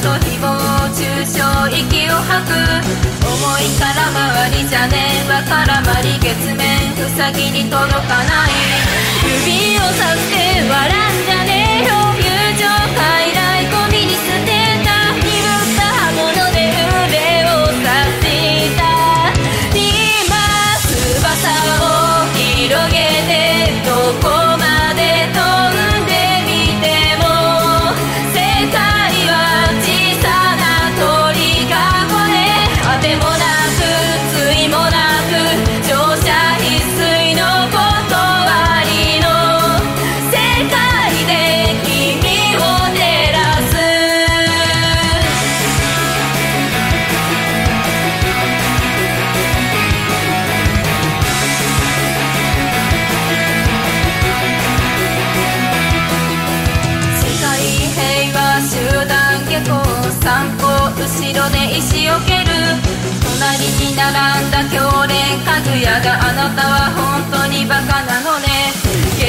と誹謗中傷息を吐く重いから回りじゃねえわからまり月面ふさぎに届かない指をさして笑んじゃねえよがあなたは本当にバカなのね。軽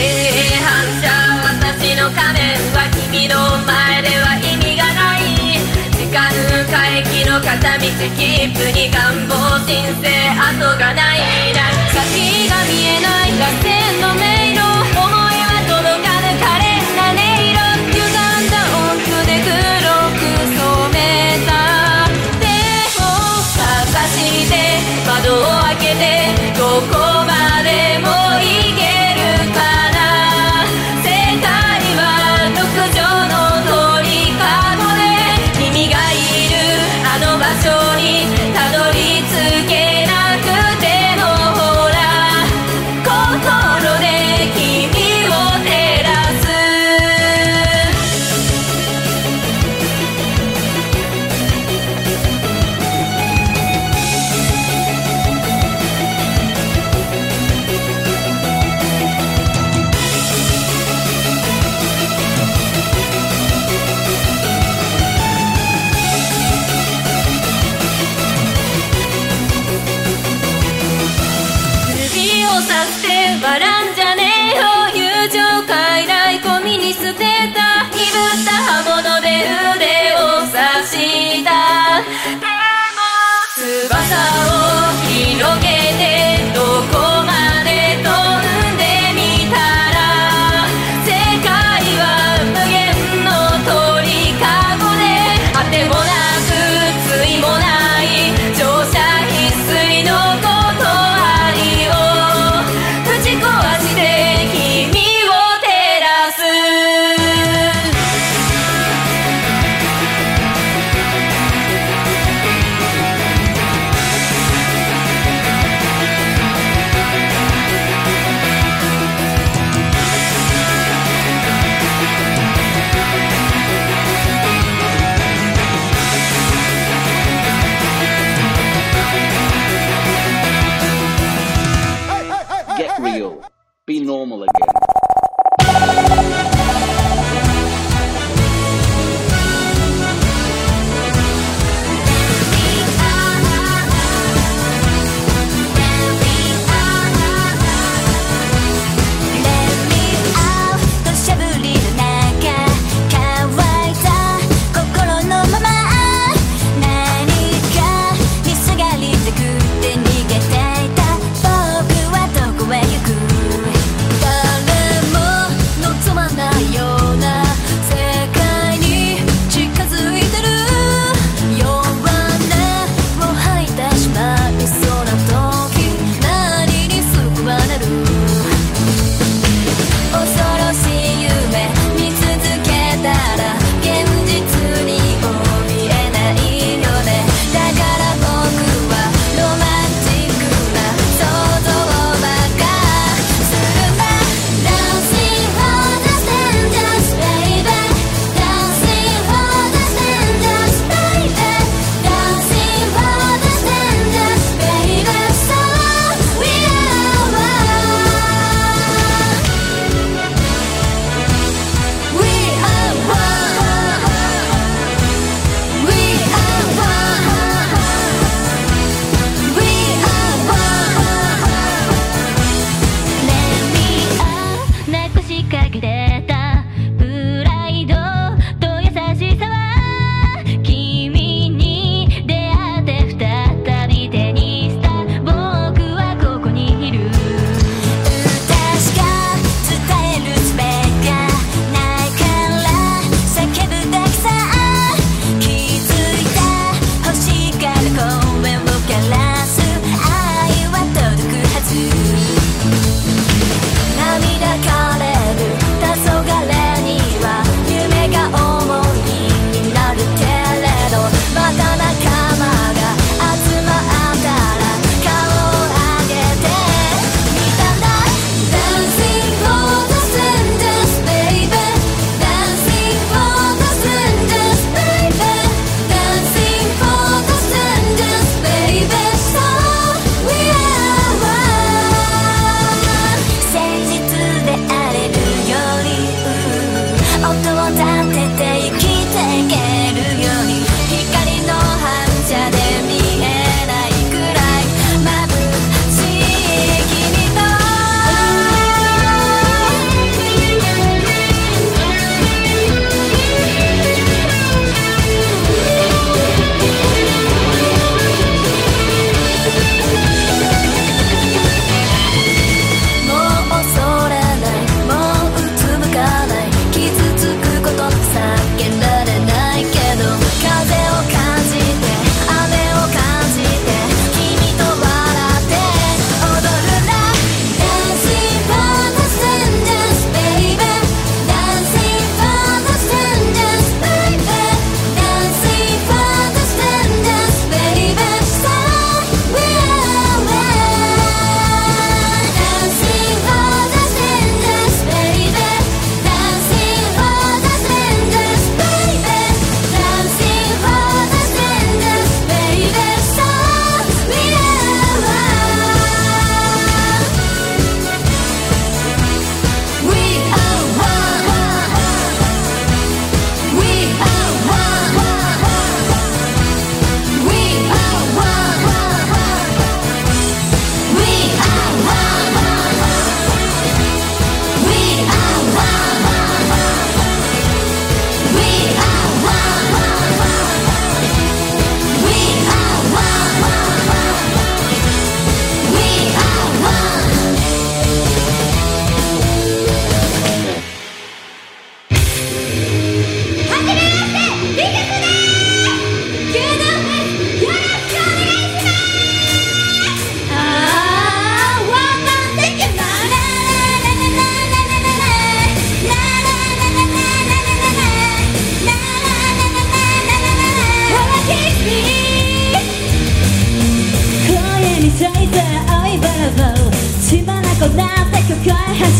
犯者私の仮面は君の前では意味がない。時間回帰の片道切符に願望人生後がない。先が見えない。合戦の迷路。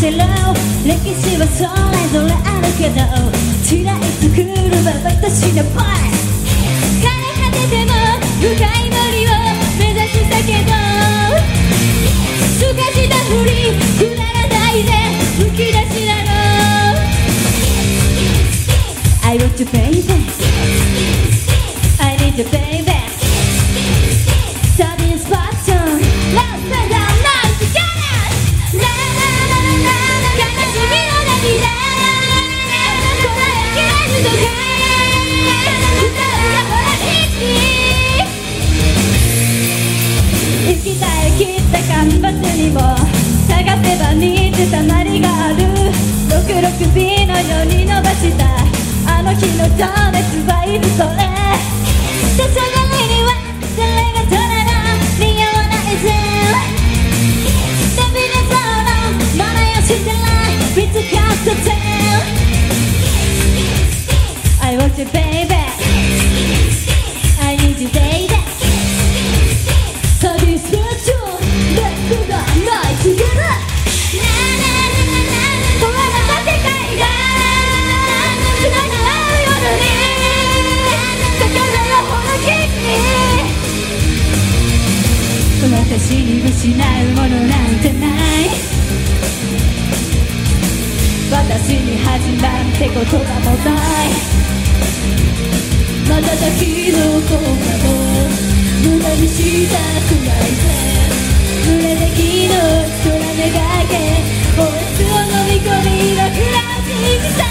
こへ走ろ歴史はそれぞれあるけど違い作るは私のパイ枯れ果てても深いにも探せば似てたまりがある。66B のように伸ばした。あの日の情熱はイブそれ。黄昏には誰が虎の似合わないぜ。デビルゾーの真似をしてない見つかったぜ。I want you baby 私に失うものなんてない。私に恥なんて言葉もない瞬きの効果も無駄にしたくないぜ。濡れて昨日空めがけ OS を飲み込みのクラウジングさ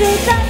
就在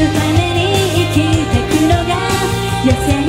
るために生きてくのが野生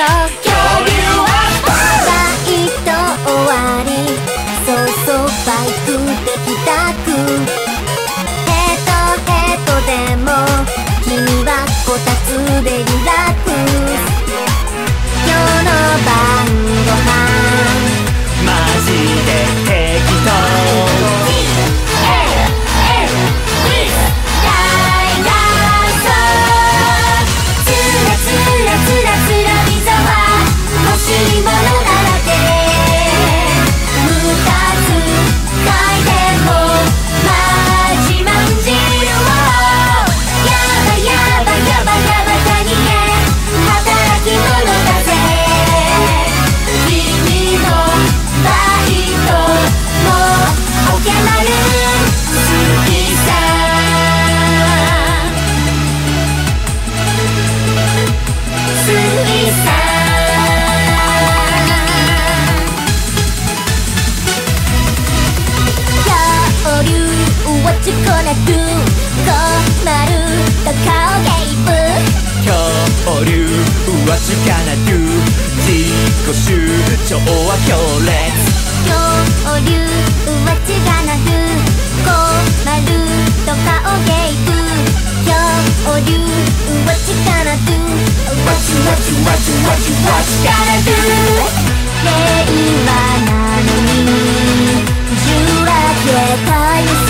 love きょなく困ると顔ゲイブ恐竜はちかなく自己主張は強烈恐竜はきょなく困ると顔ゲイう恐竜はかなく What you what you what you what わしわしわしわしわし gonna do 令和なのに受話器へタイム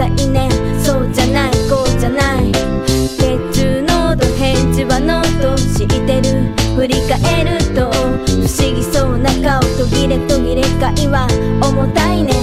臭いね。そうじゃない。こうじゃない。月中濃度返事はノート知ってる。振り返ると不思議そうな顔途切れ途切れ会話。重たいね。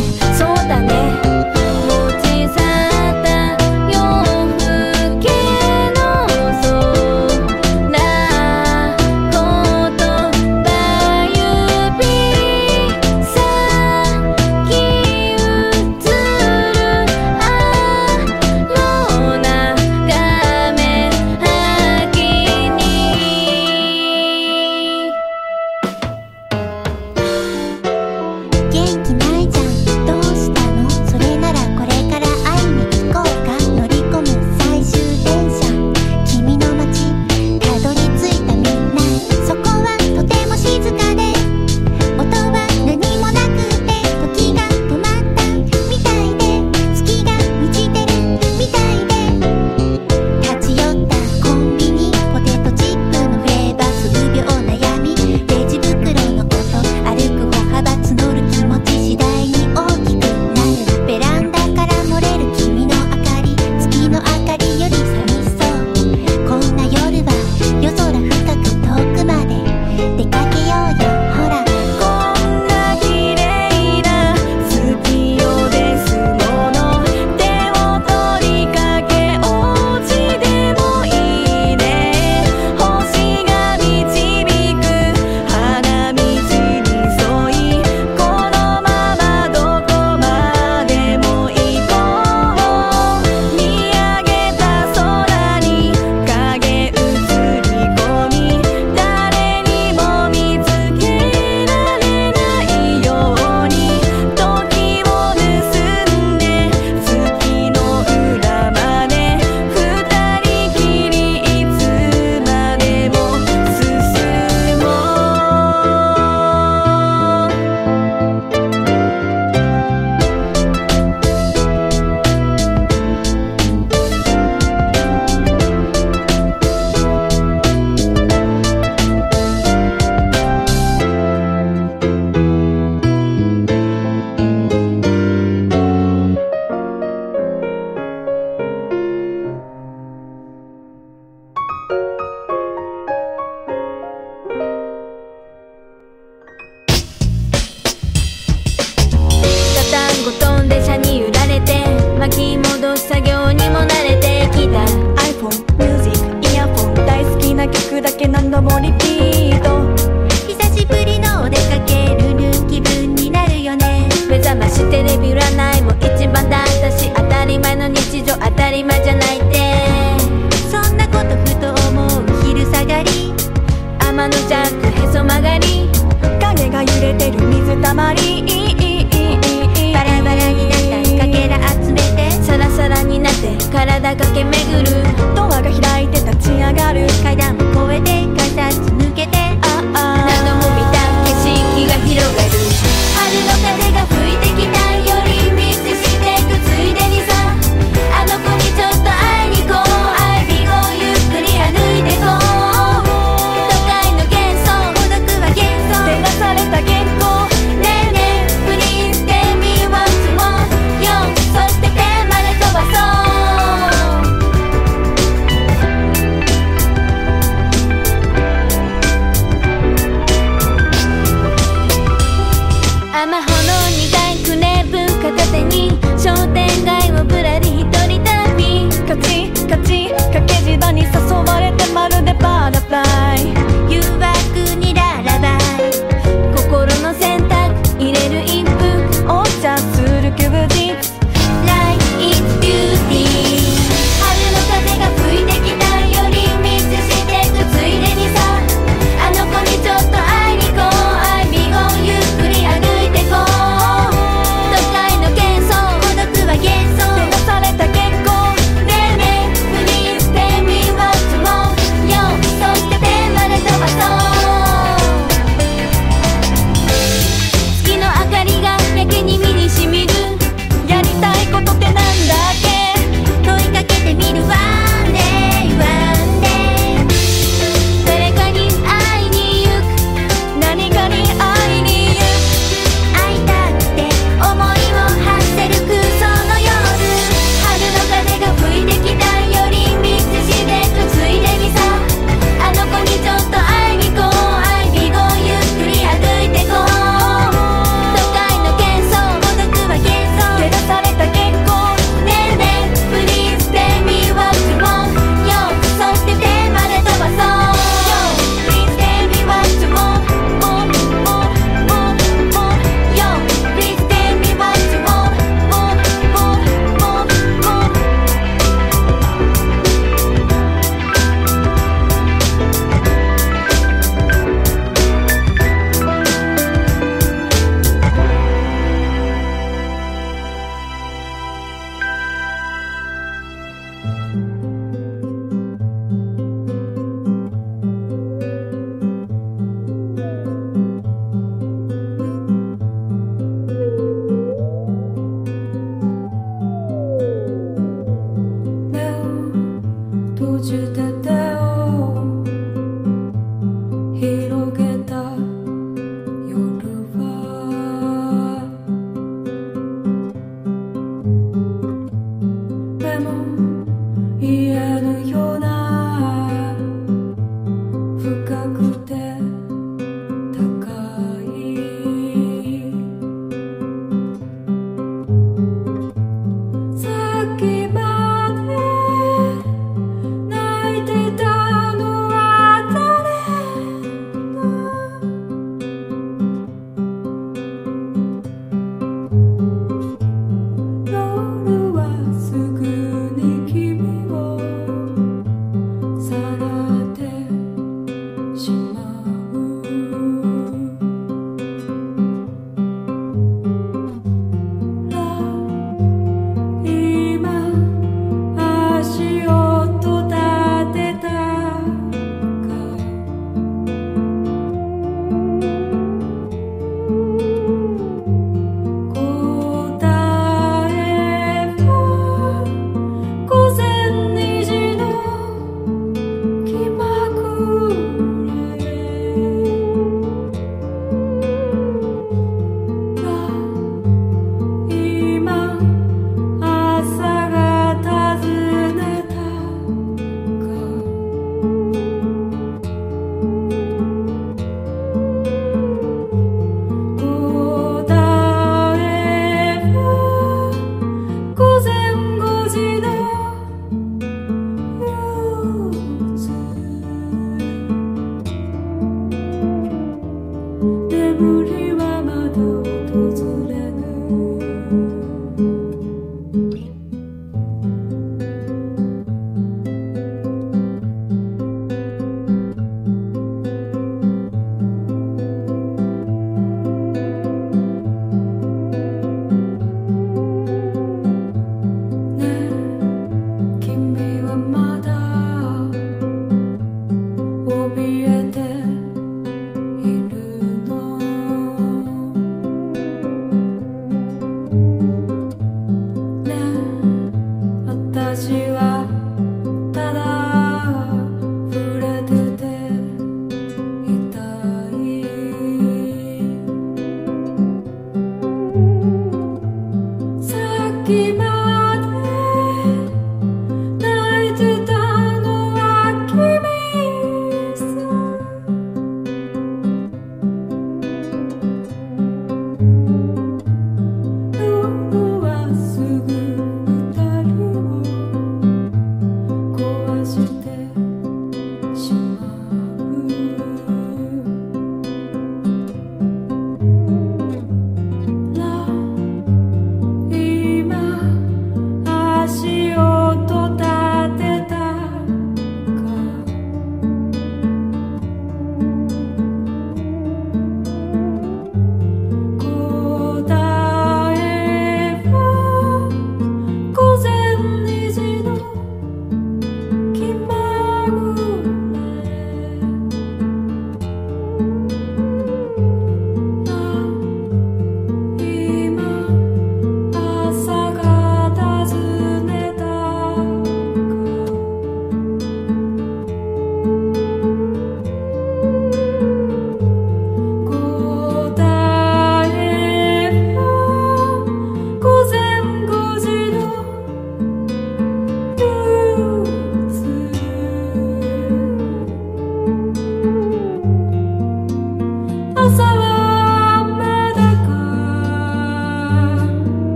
melody.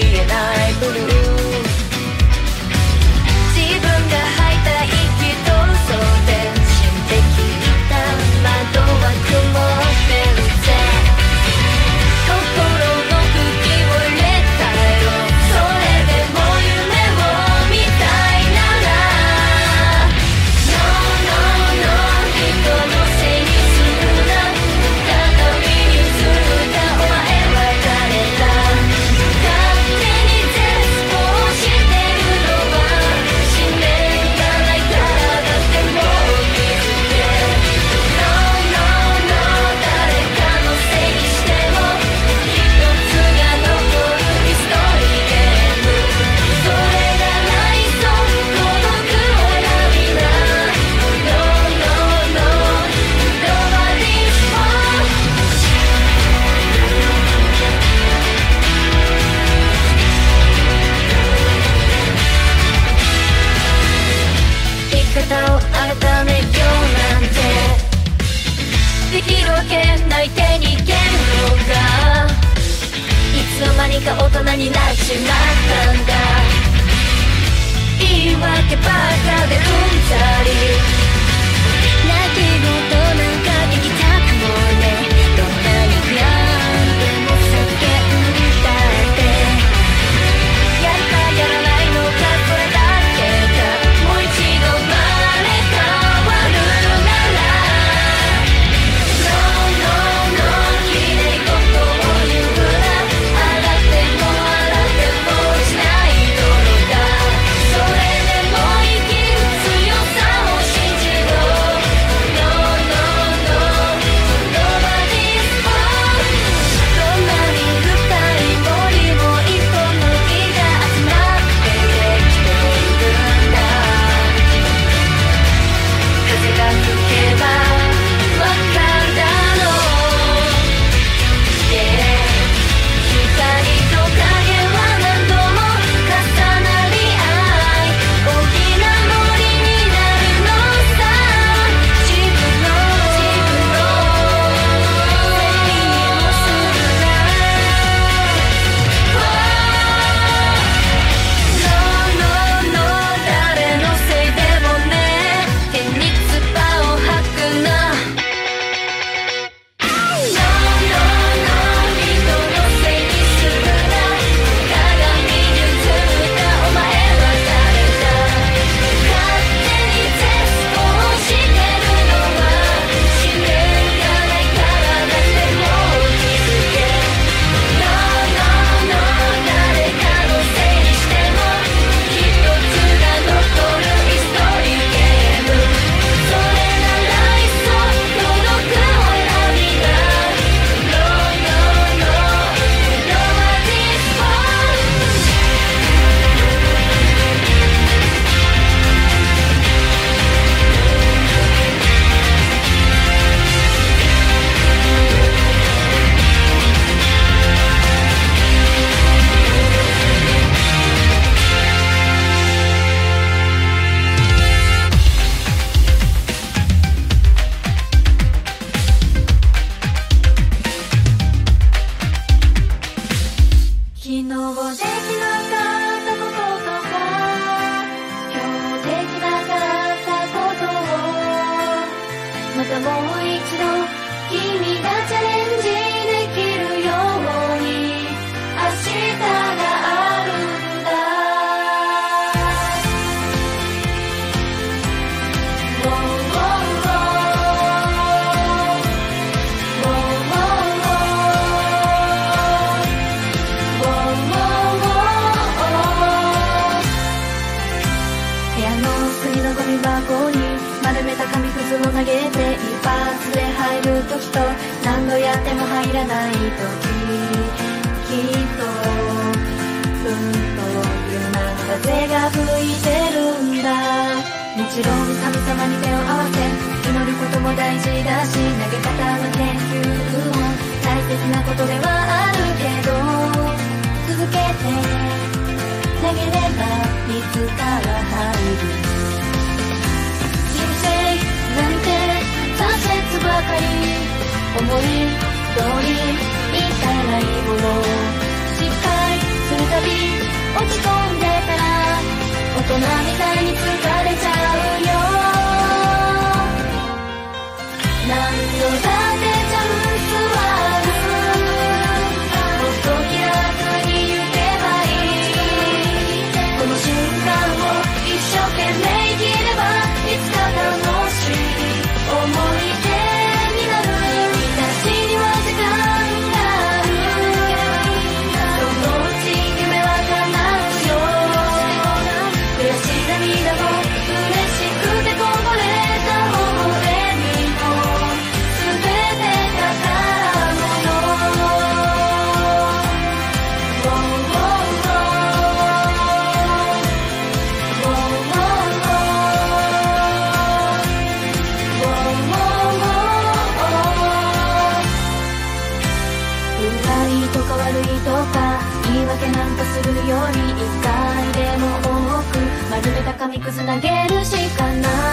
me and I believe. 間にか大人になっちまったんだ。言い訳ばっかでうんざり。泣き声ない時きっとうんという風が吹いてるんだもちろん神様に手を合わせ祈ることも大事だし投げ方の研究も大切なことではあるけど続けて投げればいつかは入る人生なんて挫折ばかり。思い失敗するたび落ち込んでたら大人みたいに疲れちゃうよ。何度だ高みくず投げるしかない。